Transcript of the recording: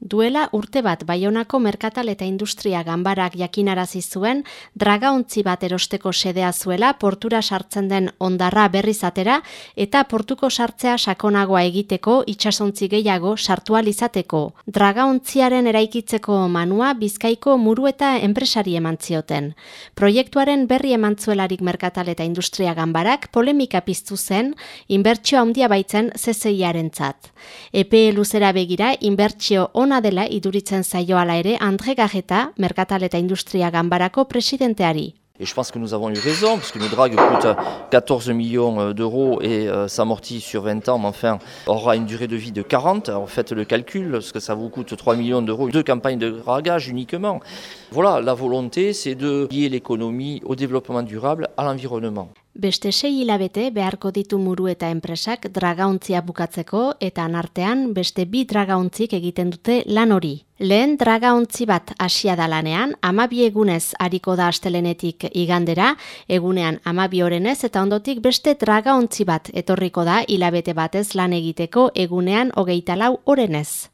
Duela urte bat Baionako Merkatal eta Industria Ganbarak jakinarazi zuen dragauntzi bat erosteko sedea zuela portura sartzen den ondarra berrizatera eta portuko sartzea sakonagoa egiteko itsasontzi gehiago sartu izateko. Dragauntziaren eraikitzeko manua Bizkaiko muru eta enpresari eman zioten. Proiektuaren berri emantzuelarik Merkatal eta Industria Ganbarak polemika piztu zen inbertsio handia baitzen CCIaren zat. EPE luzera begira inbertsio Et je pense que nous avons eu raison, parce que le drague coûte 14 millions euh, d'euros et euh, s'amortit sur 20 ans, mais enfin, aura une durée de vie de 40. Alors faites le calcul, parce que ça vous coûte 3 millions d'euros, deux campagnes de dragage uniquement. Voilà, la volonté, c'est de lier l'économie au développement durable, à l'environnement. Beste sei hilabete beharko ditu muru eta enpresak dragauntzia bukatzeko eta anartean beste bi dragauntzik egiten dute lan hori. Lehen dragauntzi bat hasia da lanean, amabi egunez hariko da astelenetik igandera, egunean amabi orenez eta ondotik beste dragauntzi bat etorriko da hilabete batez lan egiteko egunean hogeita lau orenez.